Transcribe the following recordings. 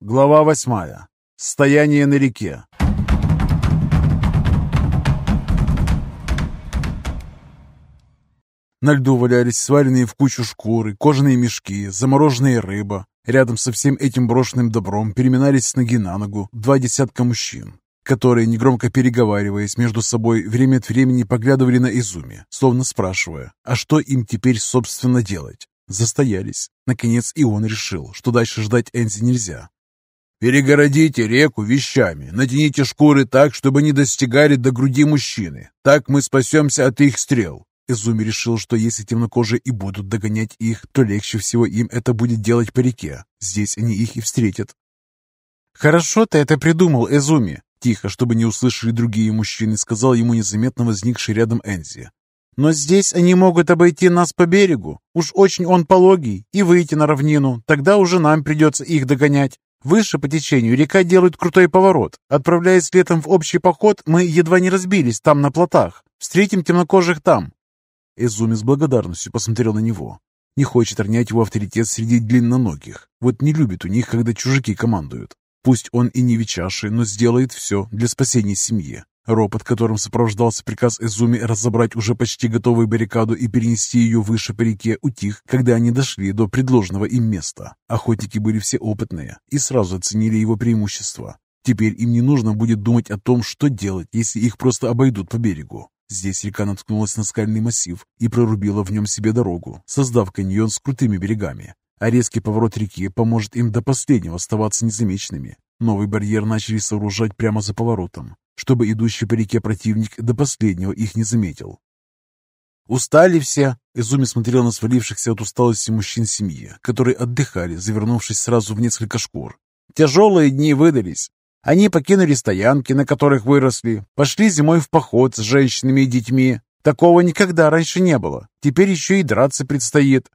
Глава восьмая. Стояние на реке. На льду валялись сваренные в кучу шкуры, кожаные мешки, замороженная рыба. Рядом со всем этим брошенным добром переминались с ноги на ногу два десятка мужчин, которые, негромко переговариваясь между собой, время от времени поглядывали на Изуми, словно спрашивая, а что им теперь, собственно, делать. Застоялись. Наконец и он решил, что дальше ждать Энзи нельзя. «Перегородите реку вещами, натяните шкуры так, чтобы не достигали до груди мужчины. Так мы спасемся от их стрел». Изуми решил, что если темнокожие и будут догонять их, то легче всего им это будет делать по реке. Здесь они их и встретят. «Хорошо ты это придумал, Изуми!» Тихо, чтобы не услышали другие мужчины, сказал ему незаметно возникший рядом Энзи. «Но здесь они могут обойти нас по берегу. Уж очень он пологий, и выйти на равнину. Тогда уже нам придется их догонять. Выше по течению река делает крутой поворот. Отправляясь летом в общий поход, мы едва не разбились там на плотах. Встретим темнокожих там. Эзуми с благодарностью посмотрел на него. Не хочет ронять его авторитет среди длинноногих. Вот не любит у них, когда чужаки командуют. Пусть он и не вечаший, но сделает все для спасения семьи. Ропот, которым сопровождался приказ Эзуми разобрать уже почти готовую баррикаду и перенести ее выше по реке, утих, когда они дошли до предложенного им места. Охотники были все опытные и сразу оценили его преимущества. Теперь им не нужно будет думать о том, что делать, если их просто обойдут по берегу. Здесь река наткнулась на скальный массив и прорубила в нем себе дорогу, создав каньон с крутыми берегами. А резкий поворот реки поможет им до последнего оставаться незамеченными. Новый барьер начали сооружать прямо за поворотом, чтобы идущий по реке противник до последнего их не заметил. «Устали все?» Изуми смотрел на свалившихся от усталости мужчин семьи, которые отдыхали, завернувшись сразу в несколько шкур. «Тяжелые дни выдались. Они покинули стоянки, на которых выросли, пошли зимой в поход с женщинами и детьми. Такого никогда раньше не было. Теперь еще и драться предстоит.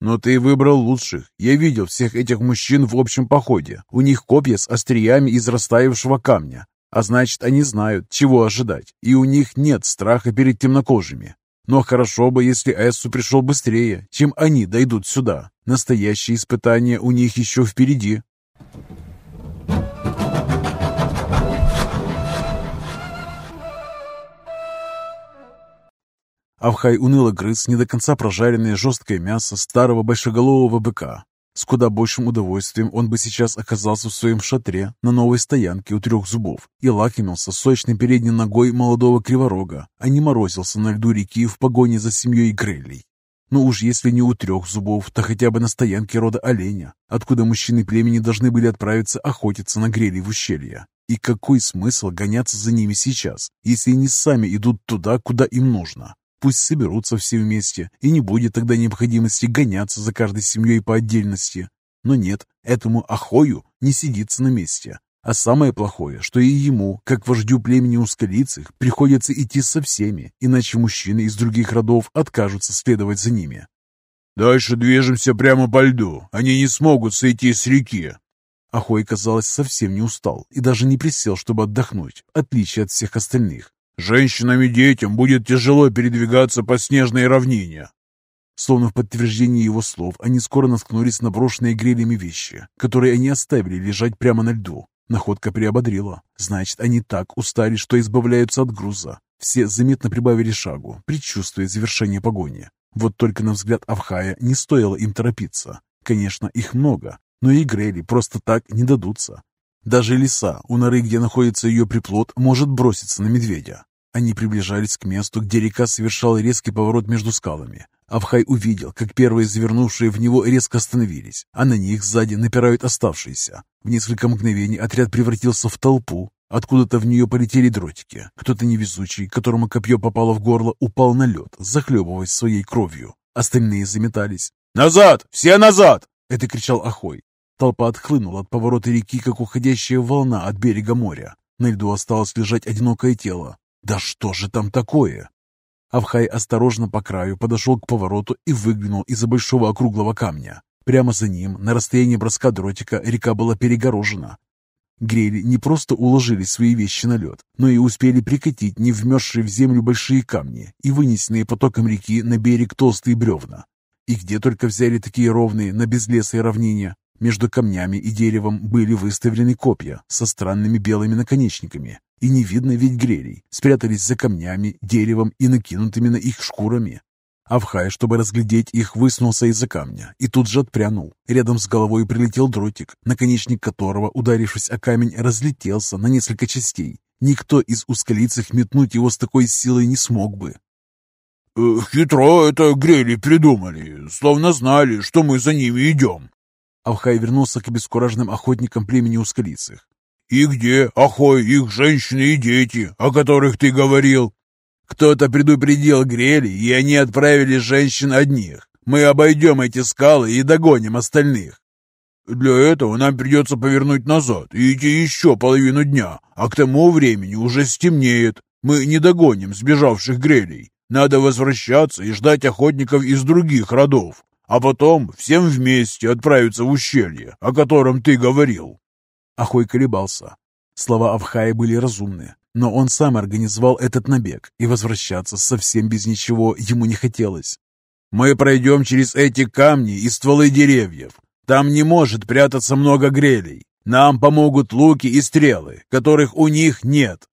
Но ты выбрал лучших. Я видел всех этих мужчин в общем походе. У них копья с остриями из растаявшего камня. А значит, они знают, чего ожидать, и у них нет страха перед темнокожими. Но хорошо бы, если Эссу пришел быстрее, чем они дойдут сюда. Настоящее испытание у них еще впереди. Авхай уныло грыз не до конца прожаренное жесткое мясо старого большеголового быка. С куда большим удовольствием он бы сейчас оказался в своем шатре на новой стоянке у трех зубов и лакомился сочной передней ногой молодого криворога, а не морозился на льду реки в погоне за семьей Грелей. Но уж если не у трех зубов, то хотя бы на стоянке рода оленя, откуда мужчины племени должны были отправиться охотиться на грели в ущелье. И какой смысл гоняться за ними сейчас, если они сами идут туда, куда им нужно? Пусть соберутся все вместе, и не будет тогда необходимости гоняться за каждой семьей по отдельности. Но нет, этому Ахою не сидится на месте. А самое плохое, что и ему, как вождю племени ускалицых, приходится идти со всеми, иначе мужчины из других родов откажутся следовать за ними. «Дальше движемся прямо по льду. Они не смогут сойти с реки». Ахой, казалось, совсем не устал и даже не присел, чтобы отдохнуть, в отличие от всех остальных. Женщинам и детям будет тяжело передвигаться по снежной равнине. Словно в подтверждение его слов, они скоро наткнулись на брошенные грелями вещи, которые они оставили лежать прямо на льду. Находка приободрила. Значит, они так устали, что избавляются от груза. Все заметно прибавили шагу, предчувствуя завершение погони. Вот только на взгляд Авхая не стоило им торопиться. Конечно, их много, но и грели просто так не дадутся. Даже лиса, у норы, где находится ее приплод, может броситься на медведя. Они приближались к месту, где река совершала резкий поворот между скалами. Авхай увидел, как первые завернувшие в него резко остановились, а на них сзади напирают оставшиеся. В несколько мгновений отряд превратился в толпу. Откуда-то в нее полетели дротики. Кто-то невезучий, которому копье попало в горло, упал на лед, захлебываясь своей кровью. Остальные заметались. «Назад! Все назад!» — это кричал Ахой. Толпа отхлынула от поворота реки, как уходящая волна от берега моря. На льду осталось лежать одинокое тело. Да что же там такое? Авхай осторожно по краю подошел к повороту и выглянул из-за большого округлого камня. Прямо за ним, на расстоянии броска дротика, река была перегорожена. Грели не просто уложили свои вещи на лед, но и успели прикатить не вмерзшие в землю большие камни и вынесенные потоком реки на берег толстые бревна. И где только взяли такие ровные на безлесой равнине. Между камнями и деревом были выставлены копья со странными белыми наконечниками. И не видно ведь грелей, спрятались за камнями, деревом и накинутыми на их шкурами. Авхай, чтобы разглядеть их, высунулся из-за камня и тут же отпрянул. Рядом с головой прилетел дротик, наконечник которого, ударившись о камень, разлетелся на несколько частей. Никто из ускалицых метнуть его с такой силой не смог бы. «Э, «Хитро это грели придумали, словно знали, что мы за ними идем». Авхай вернулся к обескураженным охотникам племени ускалицых. «И где, Ахой, их женщины и дети, о которых ты говорил?» Кто-то предупредил Грели, и они отправили женщин одних. Мы обойдем эти скалы и догоним остальных. Для этого нам придется повернуть назад и идти еще половину дня, а к тому времени уже стемнеет. Мы не догоним сбежавших Грелей. Надо возвращаться и ждать охотников из других родов, а потом всем вместе отправиться в ущелье, о котором ты говорил. Ахой колебался. Слова Авхая были разумны. Но он сам организовал этот набег, и возвращаться совсем без ничего ему не хотелось. «Мы пройдем через эти камни и стволы деревьев. Там не может прятаться много грелей. Нам помогут луки и стрелы, которых у них нет.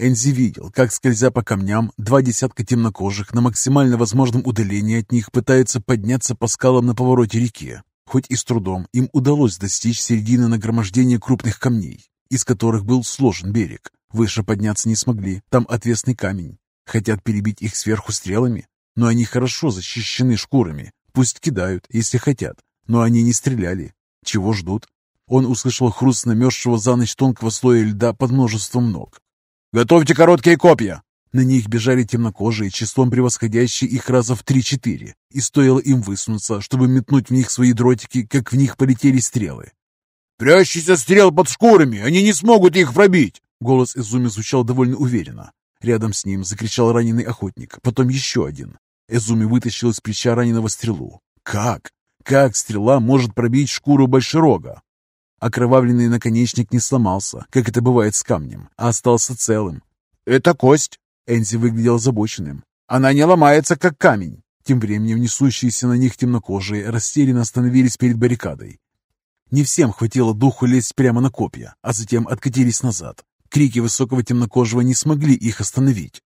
Энзи видел, как, скользя по камням, два десятка темнокожих на максимально возможном удалении от них пытаются подняться по скалам на повороте реки. Хоть и с трудом, им удалось достичь середины нагромождения крупных камней, из которых был сложен берег. Выше подняться не смогли, там отвесный камень. Хотят перебить их сверху стрелами, но они хорошо защищены шкурами. Пусть кидают, если хотят, но они не стреляли. Чего ждут? Он услышал хруст намерзшего за ночь тонкого слоя льда под множеством ног. «Готовьте короткие копья!» На них бежали темнокожие, числом превосходящие их раза в три-четыре, и стоило им высунуться, чтобы метнуть в них свои дротики, как в них полетели стрелы. «Прячьтесь стрел под шкурами, они не смогут их пробить!» Голос Эзуми звучал довольно уверенно. Рядом с ним закричал раненый охотник, потом еще один. Эзуми вытащил из плеча раненого стрелу. «Как? Как стрела может пробить шкуру большерога?» Окровавленный наконечник не сломался, как это бывает с камнем, а остался целым. «Это кость!» Энзи выглядел озабоченным. «Она не ломается, как камень!» Тем временем несущиеся на них темнокожие растерянно остановились перед баррикадой. Не всем хватило духу лезть прямо на копья, а затем откатились назад. Крики высокого темнокожего не смогли их остановить.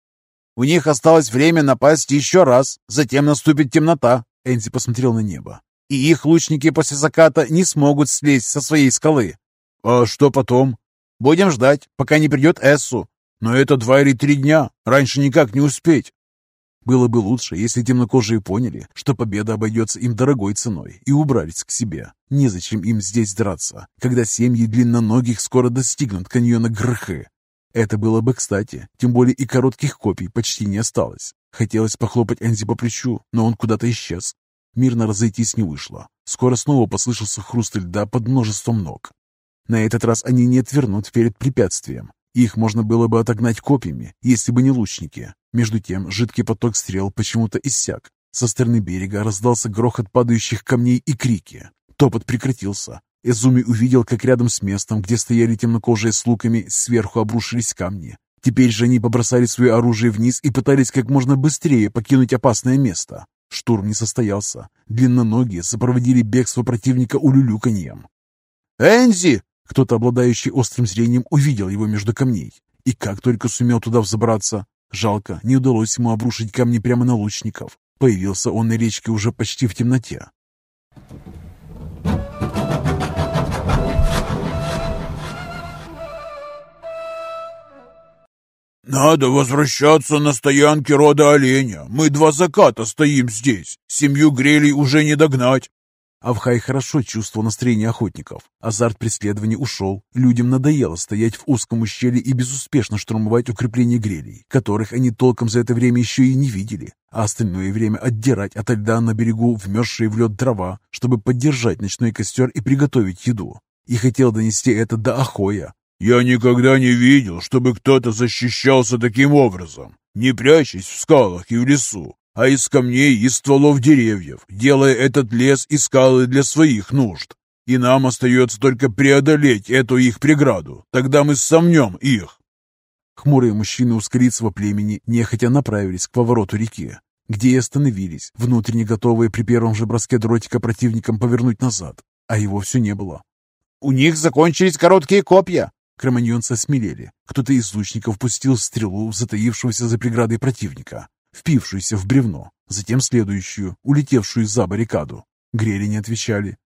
«У них осталось время напасть еще раз, затем наступит темнота», — Энзи посмотрел на небо и их лучники после заката не смогут слезть со своей скалы. А что потом? Будем ждать, пока не придет Эссу. Но это два или три дня, раньше никак не успеть. Было бы лучше, если темнокожие поняли, что победа обойдется им дорогой ценой, и убрались к себе. Незачем им здесь драться, когда семьи длинноногих скоро достигнут каньона Грхы. Это было бы кстати, тем более и коротких копий почти не осталось. Хотелось похлопать Энзи по плечу, но он куда-то исчез. Мирно разойтись не вышло. Скоро снова послышался хруст льда под множеством ног. На этот раз они не отвернут перед препятствием. Их можно было бы отогнать копьями, если бы не лучники. Между тем жидкий поток стрел почему-то иссяк. Со стороны берега раздался грохот падающих камней и крики. Топот прекратился. Эзуми увидел, как рядом с местом, где стояли темнокожие с луками, сверху обрушились камни. Теперь же они побросали свое оружие вниз и пытались как можно быстрее покинуть опасное место. Штурм не состоялся. Длинноногие сопроводили бегство противника улюлюканьем. «Энзи!» Кто-то, обладающий острым зрением, увидел его между камней. И как только сумел туда взобраться. Жалко, не удалось ему обрушить камни прямо на лучников. Появился он на речке уже почти в темноте. «Надо возвращаться на стоянки рода оленя. Мы два заката стоим здесь. Семью грелей уже не догнать». Авхай хорошо чувствовал настроение охотников. Азарт преследования ушел. Людям надоело стоять в узком ущелье и безуспешно штурмовать укрепления грелей, которых они толком за это время еще и не видели, а остальное время отдирать от льда на берегу вмерзшие в лед дрова, чтобы поддержать ночной костер и приготовить еду. И хотел донести это до Ахоя, «Я никогда не видел, чтобы кто-то защищался таким образом, не прячась в скалах и в лесу, а из камней и стволов деревьев, делая этот лес и скалы для своих нужд. И нам остается только преодолеть эту их преграду, тогда мы сомнем их». Хмурые мужчины ускорицего племени нехотя направились к повороту реки, где и остановились, внутренне готовые при первом же броске дротика противникам повернуть назад, а его все не было. «У них закончились короткие копья!» Кроманьонцы осмелели. Кто-то из лучников пустил стрелу в затаившегося за преградой противника, впившуюся в бревно, затем следующую, улетевшую за баррикаду. Грели не отвечали.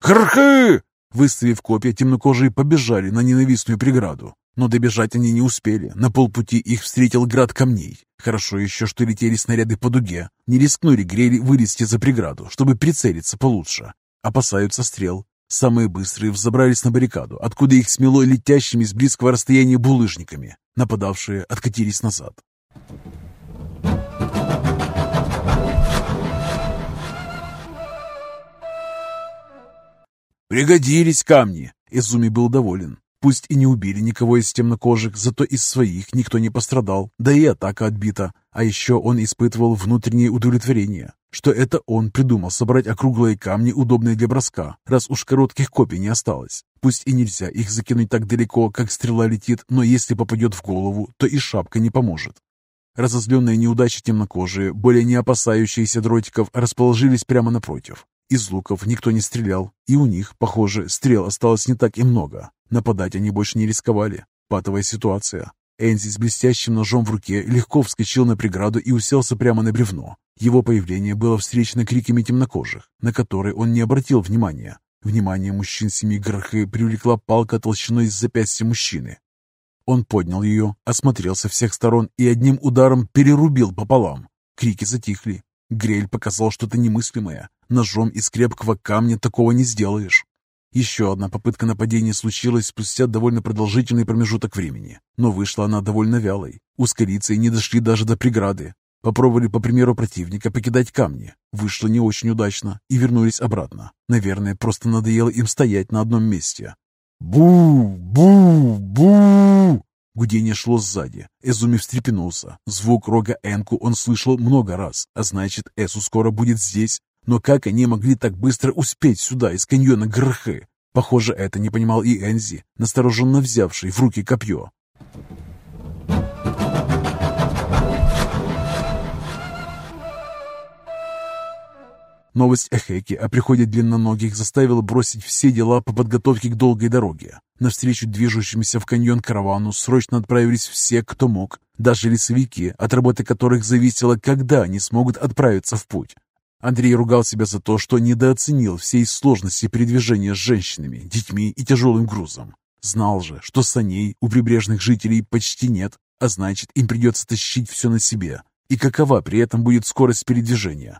«Хрхы!» Выставив копья, темнокожие побежали на ненавистную преграду. Но добежать они не успели. На полпути их встретил град камней. Хорошо еще, что летели снаряды по дуге. Не рискнули грели вылезти за преграду, чтобы прицелиться получше. Опасаются стрел. Самые быстрые взобрались на баррикаду, откуда их смело летящими с близкого расстояния булыжниками. Нападавшие откатились назад. «Пригодились камни!» Изуми был доволен. Пусть и не убили никого из темнокожих, зато из своих никто не пострадал, да и атака отбита. А еще он испытывал внутреннее удовлетворение, что это он придумал собрать округлые камни, удобные для броска, раз уж коротких копий не осталось. Пусть и нельзя их закинуть так далеко, как стрела летит, но если попадет в голову, то и шапка не поможет. Разозленные неудачи темнокожие, более не опасающиеся дротиков, расположились прямо напротив. Из луков никто не стрелял, и у них, похоже, стрел осталось не так и много. Нападать они больше не рисковали. Патовая ситуация. Энзи с блестящим ножом в руке легко вскочил на преграду и уселся прямо на бревно. Его появление было встречено криками темнокожих, на которые он не обратил внимания. Внимание мужчин семьи Грахы привлекла палка толщиной с запястья мужчины. Он поднял ее, осмотрел со всех сторон и одним ударом перерубил пополам. Крики затихли. Грель показал что-то немыслимое. Ножом из крепкого камня такого не сделаешь. Еще одна попытка нападения случилась спустя довольно продолжительный промежуток времени, но вышла она довольно вялой. Ускориться и не дошли даже до преграды. Попробовали, по примеру противника, покидать камни. Вышло не очень удачно и вернулись обратно. Наверное, просто надоело им стоять на одном месте. «Бу! Бу! Бу!» Гудение шло сзади. Эзуми встрепенулся. Звук рога Энку он слышал много раз, а значит, Эсу скоро будет здесь. Но как они могли так быстро успеть сюда, из каньона Грхы? Похоже, это не понимал и Энзи, настороженно взявший в руки копье. Новость о Хеке о приходе длинноногих заставила бросить все дела по подготовке к долгой дороге. Навстречу движущимся в каньон каравану срочно отправились все, кто мог, даже лесовики, от работы которых зависело, когда они смогут отправиться в путь. Андрей ругал себя за то, что недооценил всей сложности передвижения с женщинами, детьми и тяжелым грузом. Знал же, что саней у прибрежных жителей почти нет, а значит, им придется тащить все на себе. И какова при этом будет скорость передвижения?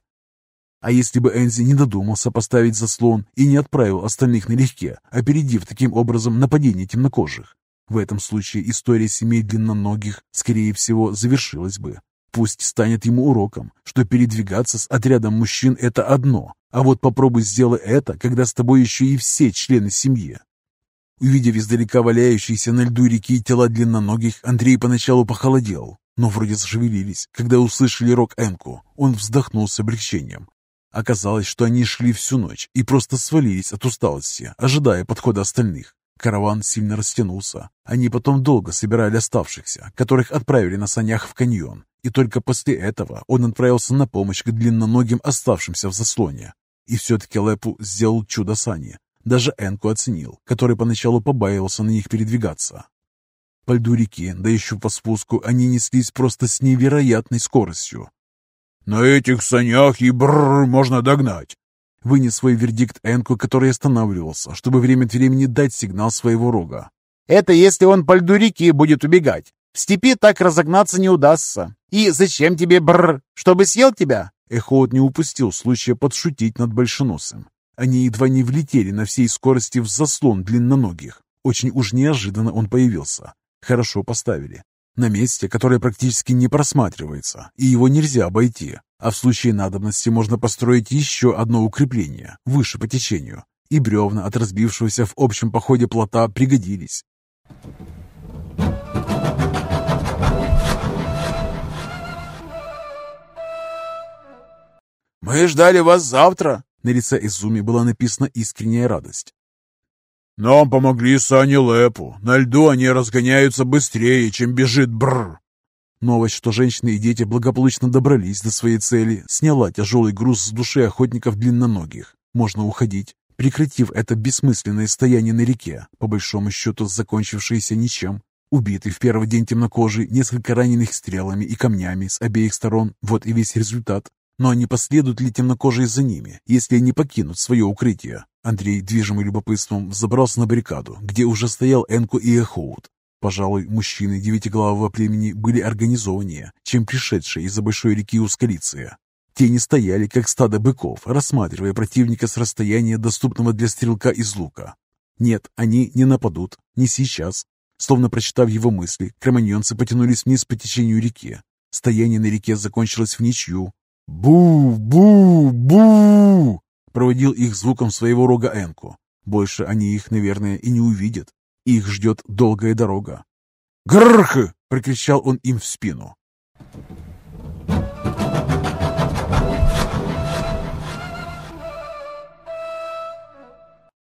А если бы Энзи не додумался поставить заслон и не отправил остальных налегке, опередив таким образом нападение темнокожих? В этом случае история семей длинноногих, скорее всего, завершилась бы. Пусть станет ему уроком, что передвигаться с отрядом мужчин – это одно, а вот попробуй сделай это, когда с тобой еще и все члены семьи. Увидев издалека валяющиеся на льду реки тела длинноногих, Андрей поначалу похолодел, но вроде зашевелились, когда услышали рок Энку. Он вздохнул с облегчением. Оказалось, что они шли всю ночь и просто свалились от усталости, ожидая подхода остальных. Караван сильно растянулся. Они потом долго собирали оставшихся, которых отправили на санях в каньон. И только после этого он отправился на помощь к длинноногим оставшимся в заслоне. И все-таки Лепу сделал чудо сани. Даже Энку оценил, который поначалу побаивался на них передвигаться. По льду реки, да еще по спуску, они неслись просто с невероятной скоростью. «На этих санях и бррр можно догнать!» Вынес свой вердикт Энку, который останавливался, чтобы время от времени дать сигнал своего рога. «Это если он по льду реки будет убегать. В степи так разогнаться не удастся. И зачем тебе бррр? Чтобы съел тебя?» Эхоот не упустил случая подшутить над Большеносым. Они едва не влетели на всей скорости в заслон длинноногих. Очень уж неожиданно он появился. Хорошо поставили на месте, которое практически не просматривается, и его нельзя обойти. А в случае надобности можно построить еще одно укрепление, выше по течению, и бревна от разбившегося в общем походе плота пригодились. «Мы ждали вас завтра!» На лице Изуми была написана искренняя радость. «Нам помогли сани Лэпу. На льду они разгоняются быстрее, чем бежит Бррр». Новость, что женщины и дети благополучно добрались до своей цели, сняла тяжелый груз с души охотников длинноногих. Можно уходить, прекратив это бессмысленное стояние на реке, по большому счету закончившееся ничем. Убитый в первый день темнокожий, несколько раненых стрелами и камнями с обеих сторон, вот и весь результат. Но не последуют ли темнокожие за ними, если они покинут свое укрытие? Андрей, движимый любопытством, забрался на баррикаду, где уже стоял Энку и Эхоут. Пожалуй, мужчины девятиглавого племени были организованнее, чем пришедшие из-за большой реки Ускалиция. Те не стояли, как стадо быков, рассматривая противника с расстояния, доступного для стрелка из лука. Нет, они не нападут, не сейчас. Словно прочитав его мысли, кроманьонцы потянулись вниз по течению реки. Стояние на реке закончилось в ничью. «Бу! Бу! Бу!» Проводил их звуком своего рога Энку. Больше они их, наверное, и не увидят. Их ждет долгая дорога. «Грррх!» — прокричал он им в спину.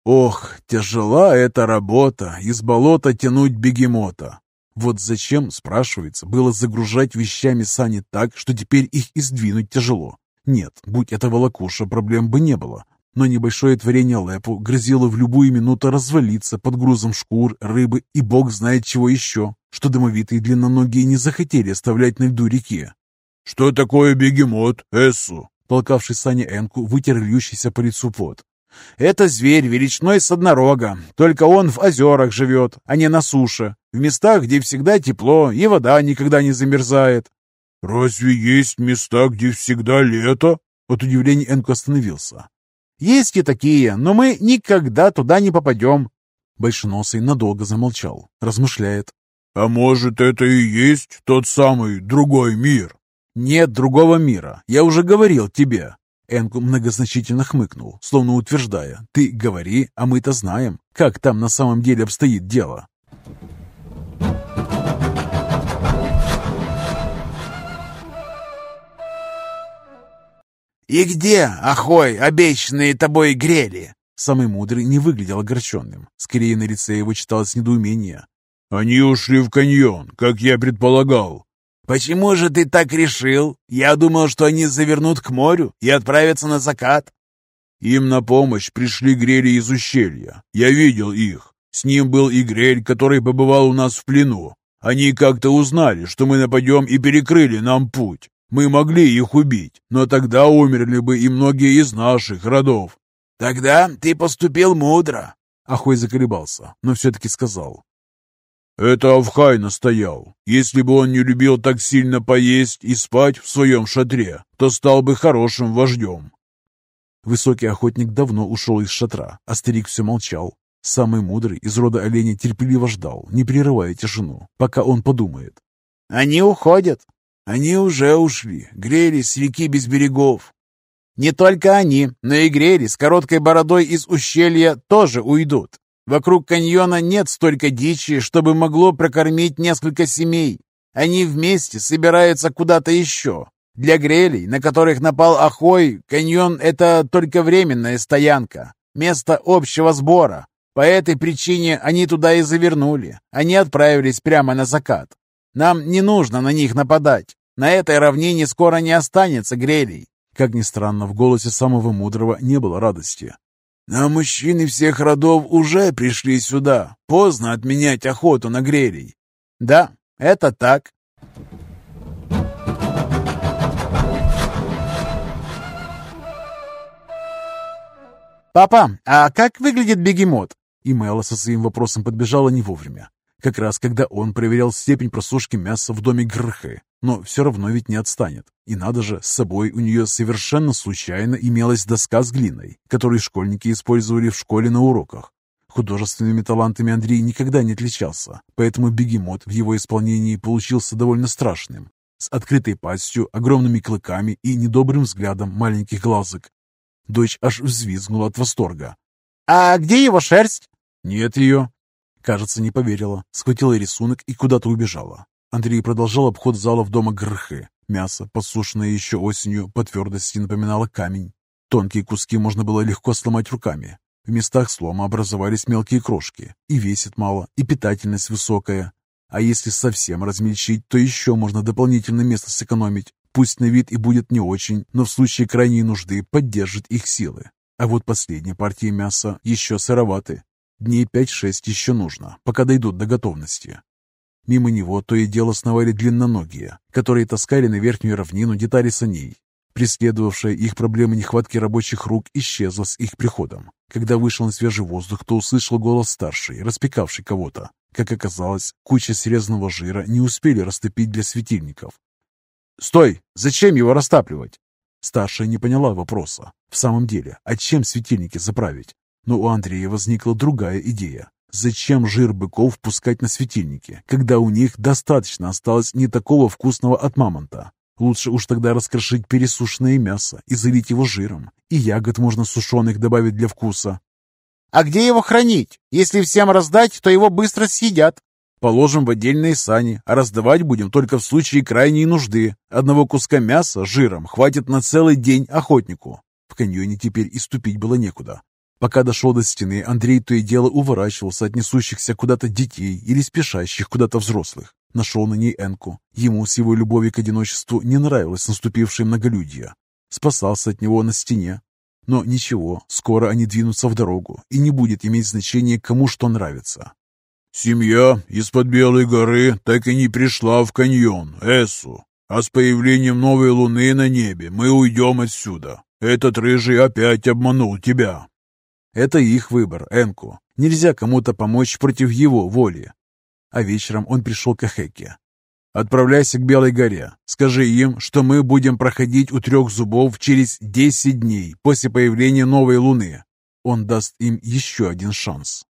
Ох, тяжела эта работа, из болота тянуть бегемота. Вот зачем, спрашивается, было загружать вещами сани так, что теперь их и сдвинуть тяжело? Нет, будь это волокуша, проблем бы не было но небольшое творение Лепу грозило в любую минуту развалиться под грузом шкур, рыбы и бог знает чего еще, что домовитые длинноногие не захотели оставлять на льду реки. «Что такое бегемот, Эссу?» Толкавший Саня Энку вытер льющийся по лицу пот. «Это зверь величиной с однорога, только он в озерах живет, а не на суше, в местах, где всегда тепло и вода никогда не замерзает». «Разве есть места, где всегда лето?» От удивления Энку остановился. Есть и такие, но мы никогда туда не попадем. Большеносый надолго замолчал, размышляет. А может, это и есть тот самый другой мир? Нет другого мира, я уже говорил тебе. Энку многозначительно хмыкнул, словно утверждая, ты говори, а мы-то знаем, как там на самом деле обстоит дело. «И где, Ахой, обещанные тобой грели?» Самый мудрый не выглядел огорченным. Скорее, на лице его читалось недоумение. «Они ушли в каньон, как я предполагал». «Почему же ты так решил? Я думал, что они завернут к морю и отправятся на закат». «Им на помощь пришли грели из ущелья. Я видел их. С ним был и грель, который побывал у нас в плену. Они как-то узнали, что мы нападем и перекрыли нам путь. Мы могли их убить, но тогда умерли бы и многие из наших родов. Тогда ты поступил мудро. Ахой заколебался, но все-таки сказал. Это Авхай настоял. Если бы он не любил так сильно поесть и спать в своем шатре, то стал бы хорошим вождем. Высокий охотник давно ушел из шатра, а старик все молчал. Самый мудрый из рода оленя терпеливо ждал, не прерывая тишину, пока он подумает. «Они уходят», они уже ушли, грели с реки без берегов. Не только они, но и грели с короткой бородой из ущелья тоже уйдут. Вокруг каньона нет столько дичи, чтобы могло прокормить несколько семей. Они вместе собираются куда-то еще. Для грелей, на которых напал Ахой, каньон — это только временная стоянка, место общего сбора. По этой причине они туда и завернули. Они отправились прямо на закат. Нам не нужно на них нападать. На этой равнине скоро не останется грелей. Как ни странно, в голосе самого мудрого не было радости. Но мужчины всех родов уже пришли сюда. Поздно отменять охоту на грелей. Да, это так. «Папа, а как выглядит бегемот?» И Мэла со своим вопросом подбежала не вовремя как раз когда он проверял степень просушки мяса в доме Грхы. Но все равно ведь не отстанет. И надо же, с собой у нее совершенно случайно имелась доска с глиной, которую школьники использовали в школе на уроках. Художественными талантами Андрей никогда не отличался, поэтому бегемот в его исполнении получился довольно страшным, с открытой пастью, огромными клыками и недобрым взглядом маленьких глазок. Дочь аж взвизгнула от восторга. «А где его шерсть?» «Нет ее», Кажется, не поверила, схватила рисунок и куда-то убежала. Андрей продолжал обход зала в дома Грхы. Мясо, подсушенное еще осенью, по твердости напоминало камень. Тонкие куски можно было легко сломать руками. В местах слома образовались мелкие крошки. И весит мало, и питательность высокая. А если совсем размельчить, то еще можно дополнительно место сэкономить. Пусть на вид и будет не очень, но в случае крайней нужды поддержит их силы. А вот последняя партия мяса еще сыроваты. Дней 5-6 еще нужно, пока дойдут до готовности. Мимо него то и дело сновали длинноногие, которые таскали на верхнюю равнину детали саней. Преследовавшая их проблема нехватки рабочих рук исчезла с их приходом. Когда вышел на свежий воздух, то услышал голос старший, распекавший кого-то. Как оказалось, куча срезанного жира не успели растопить для светильников. «Стой! Зачем его растапливать?» Старшая не поняла вопроса. В самом деле, а чем светильники заправить? Но у Андрея возникла другая идея. Зачем жир быков пускать на светильники, когда у них достаточно осталось не такого вкусного от мамонта? Лучше уж тогда раскрошить пересушенное мясо и залить его жиром. И ягод можно сушеных добавить для вкуса. «А где его хранить? Если всем раздать, то его быстро съедят». «Положим в отдельные сани, а раздавать будем только в случае крайней нужды. Одного куска мяса жиром хватит на целый день охотнику». В каньоне теперь и ступить было некуда. Пока дошел до стены, Андрей то и дело уворачивался от несущихся куда-то детей или спешащих куда-то взрослых. Нашел на ней Энку. Ему с его любовью к одиночеству не нравилось наступившее многолюдье. Спасался от него на стене. Но ничего, скоро они двинутся в дорогу, и не будет иметь значения, кому что нравится. «Семья из-под Белой горы так и не пришла в каньон, Эссу. А с появлением новой луны на небе мы уйдем отсюда. Этот рыжий опять обманул тебя». Это их выбор, Энку. Нельзя кому-то помочь против его воли. А вечером он пришел к Ахеке. «Отправляйся к Белой горе. Скажи им, что мы будем проходить у трех зубов через десять дней после появления новой луны. Он даст им еще один шанс».